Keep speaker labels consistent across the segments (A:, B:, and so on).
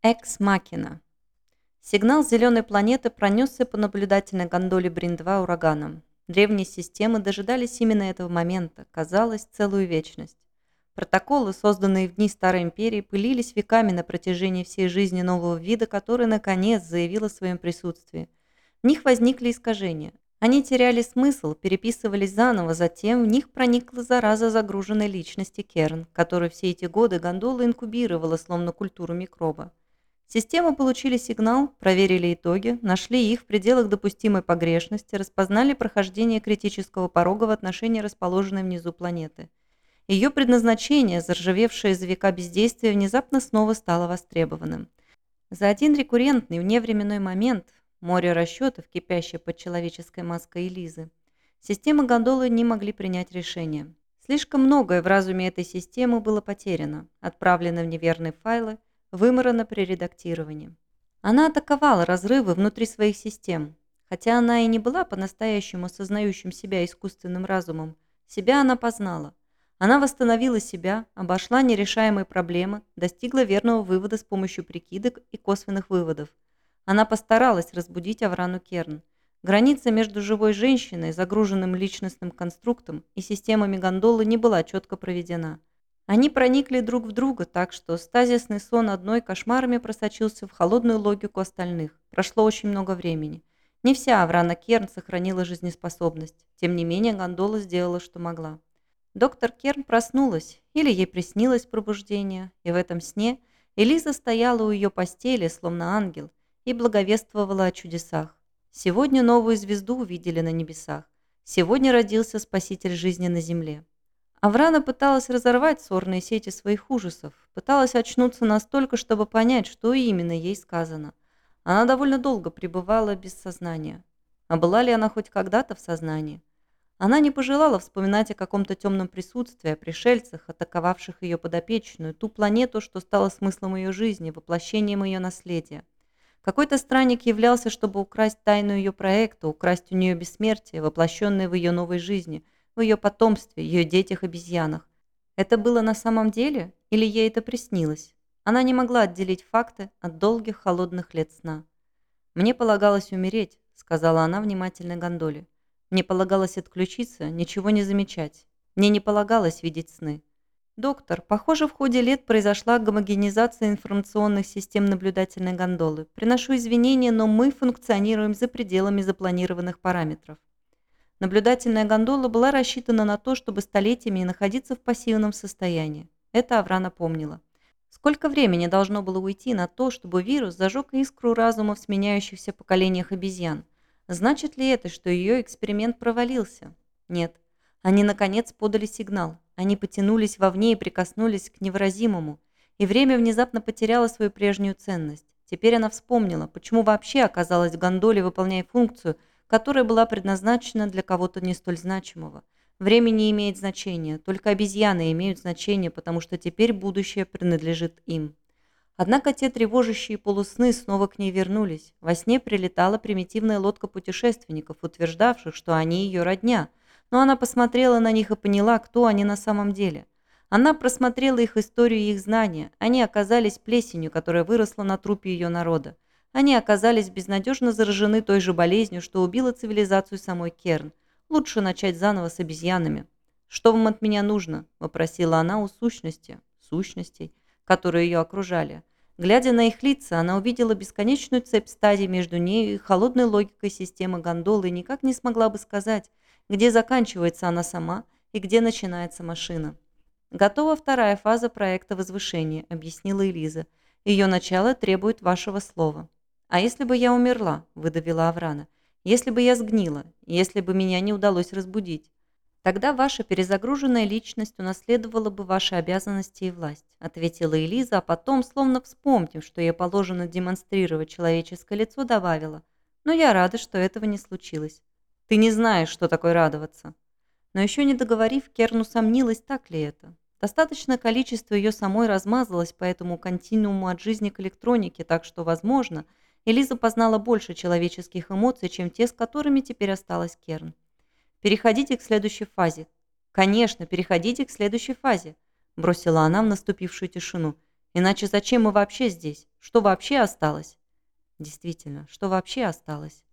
A: Экс-макина. Сигнал зеленой планеты пронесся по наблюдательной гондоле Брин-2 ураганом. Древние системы дожидались именно этого момента, казалось, целую вечность. Протоколы, созданные в дни Старой Империи, пылились веками на протяжении всей жизни нового вида, который, наконец, заявил о своем присутствии. В них возникли искажения. Они теряли смысл, переписывались заново, затем в них проникла зараза загруженной личности Керн, которую все эти годы гондола инкубировала, словно культуру микроба. Системы получили сигнал, проверили итоги, нашли их в пределах допустимой погрешности, распознали прохождение критического порога в отношении расположенной внизу планеты. Ее предназначение, заржавевшее за века бездействия, внезапно снова стало востребованным. За один рекуррентный вневременной момент, море расчетов, кипящее под человеческой маской Элизы, системы гондолы не могли принять решение. Слишком многое в разуме этой системы было потеряно, отправлено в неверные файлы, выморана при редактировании. Она атаковала разрывы внутри своих систем. Хотя она и не была по-настоящему осознающим себя искусственным разумом, себя она познала. Она восстановила себя, обошла нерешаемые проблемы, достигла верного вывода с помощью прикидок и косвенных выводов. Она постаралась разбудить Аврану Керн. Граница между живой женщиной, загруженным личностным конструктом, и системами гондолы не была четко проведена. Они проникли друг в друга так, что стазисный сон одной кошмарами просочился в холодную логику остальных. Прошло очень много времени. Не вся Аврана Керн сохранила жизнеспособность. Тем не менее, гондола сделала, что могла. Доктор Керн проснулась, или ей приснилось пробуждение, и в этом сне Элиза стояла у ее постели, словно ангел, и благовествовала о чудесах. Сегодня новую звезду увидели на небесах. Сегодня родился спаситель жизни на земле. Аврана пыталась разорвать сорные сети своих ужасов, пыталась очнуться настолько, чтобы понять, что именно ей сказано. Она довольно долго пребывала без сознания. А была ли она хоть когда-то в сознании? Она не пожелала вспоминать о каком-то темном присутствии, о пришельцах, атаковавших ее подопечную, ту планету, что стала смыслом ее жизни, воплощением ее наследия. Какой-то странник являлся, чтобы украсть тайну ее проекта, украсть у нее бессмертие, воплощенное в ее новой жизни – в ее потомстве, ее детях-обезьянах. Это было на самом деле или ей это приснилось? Она не могла отделить факты от долгих холодных лет сна. «Мне полагалось умереть», — сказала она внимательной гондоле. «Мне полагалось отключиться, ничего не замечать. Мне не полагалось видеть сны». «Доктор, похоже, в ходе лет произошла гомогенизация информационных систем наблюдательной гондолы. Приношу извинения, но мы функционируем за пределами запланированных параметров. Наблюдательная гондола была рассчитана на то, чтобы столетиями находиться в пассивном состоянии. Это Аврана помнила. Сколько времени должно было уйти на то, чтобы вирус зажег искру разума в сменяющихся поколениях обезьян? Значит ли это, что ее эксперимент провалился? Нет. Они, наконец, подали сигнал. Они потянулись вовне и прикоснулись к невыразимому. И время внезапно потеряло свою прежнюю ценность. Теперь она вспомнила, почему вообще оказалась в гондоле, выполняя функцию – которая была предназначена для кого-то не столь значимого. Время не имеет значения, только обезьяны имеют значение, потому что теперь будущее принадлежит им. Однако те тревожащие полусны снова к ней вернулись. Во сне прилетала примитивная лодка путешественников, утверждавших, что они ее родня. Но она посмотрела на них и поняла, кто они на самом деле. Она просмотрела их историю и их знания. Они оказались плесенью, которая выросла на трупе ее народа. Они оказались безнадежно заражены той же болезнью, что убила цивилизацию самой Керн. Лучше начать заново с обезьянами. «Что вам от меня нужно?» – вопросила она у сущности, сущностей, которые ее окружали. Глядя на их лица, она увидела бесконечную цепь стадий между нею и холодной логикой системы гондолы и никак не смогла бы сказать, где заканчивается она сама и где начинается машина. «Готова вторая фаза проекта возвышения», – объяснила Элиза. «Ее начало требует вашего слова». «А если бы я умерла?» – выдавила Аврана. «Если бы я сгнила, если бы меня не удалось разбудить, тогда ваша перезагруженная личность унаследовала бы ваши обязанности и власть», – ответила Элиза, а потом, словно вспомнив, что ей положено демонстрировать человеческое лицо, добавила. «Но я рада, что этого не случилось. Ты не знаешь, что такое радоваться». Но еще не договорив, Керн усомнилась, так ли это. Достаточное количество ее самой размазалось по этому континууму от жизни к электронике, так что, возможно, – Элиза познала больше человеческих эмоций, чем те, с которыми теперь осталась Керн. «Переходите к следующей фазе». «Конечно, переходите к следующей фазе», – бросила она в наступившую тишину. Иначе зачем мы вообще здесь? Что вообще осталось? Действительно, что вообще осталось?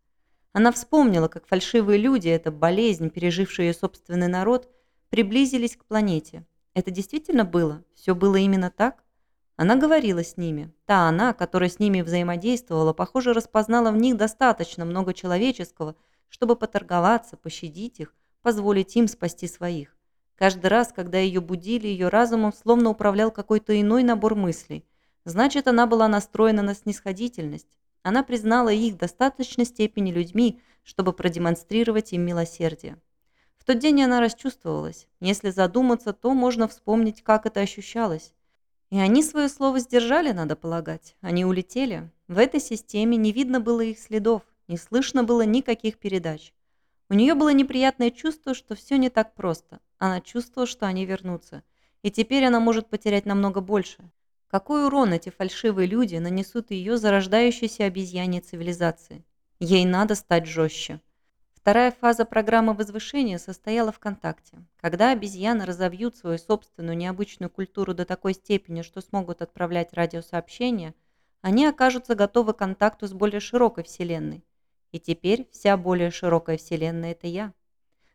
A: Она вспомнила, как фальшивые люди, эта болезнь, пережившая ее собственный народ, приблизились к планете. Это действительно было? Все было именно так? Она говорила с ними. Та она, которая с ними взаимодействовала, похоже, распознала в них достаточно много человеческого, чтобы поторговаться, пощадить их, позволить им спасти своих. Каждый раз, когда ее будили, ее разумом словно управлял какой-то иной набор мыслей. Значит, она была настроена на снисходительность. Она признала их в достаточной степени людьми, чтобы продемонстрировать им милосердие. В тот день она расчувствовалась. Если задуматься, то можно вспомнить, как это ощущалось. И они свое слово сдержали, надо полагать. Они улетели. В этой системе не видно было их следов, не слышно было никаких передач. У нее было неприятное чувство, что все не так просто. Она чувствовала, что они вернутся. И теперь она может потерять намного больше. Какой урон эти фальшивые люди нанесут ее зарождающейся обезьяне цивилизации? Ей надо стать жестче. Вторая фаза программы возвышения состояла в контакте. Когда обезьяны разовьют свою собственную необычную культуру до такой степени, что смогут отправлять радиосообщения, они окажутся готовы к контакту с более широкой Вселенной. И теперь вся более широкая Вселенная – это я.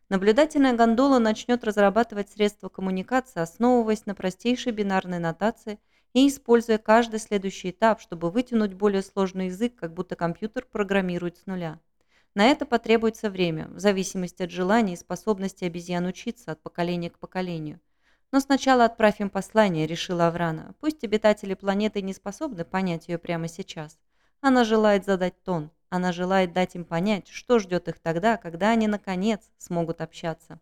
A: Наблюдательная гондола начнет разрабатывать средства коммуникации, основываясь на простейшей бинарной нотации и используя каждый следующий этап, чтобы вытянуть более сложный язык, как будто компьютер программирует с нуля. На это потребуется время, в зависимости от желания и способности обезьян учиться от поколения к поколению. Но сначала отправим послание, решила Аврана. Пусть обитатели планеты не способны понять ее прямо сейчас. Она желает задать тон. Она желает дать им понять, что ждет их тогда, когда они, наконец, смогут общаться.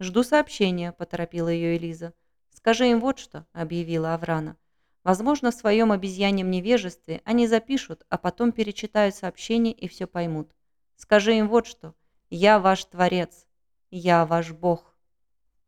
A: «Жду сообщения», – поторопила ее Элиза. «Скажи им вот что», – объявила Аврана. Возможно, в своем обезьяньем невежестве они запишут, а потом перечитают сообщение и все поймут. Скажи им вот что. Я ваш Творец. Я ваш Бог.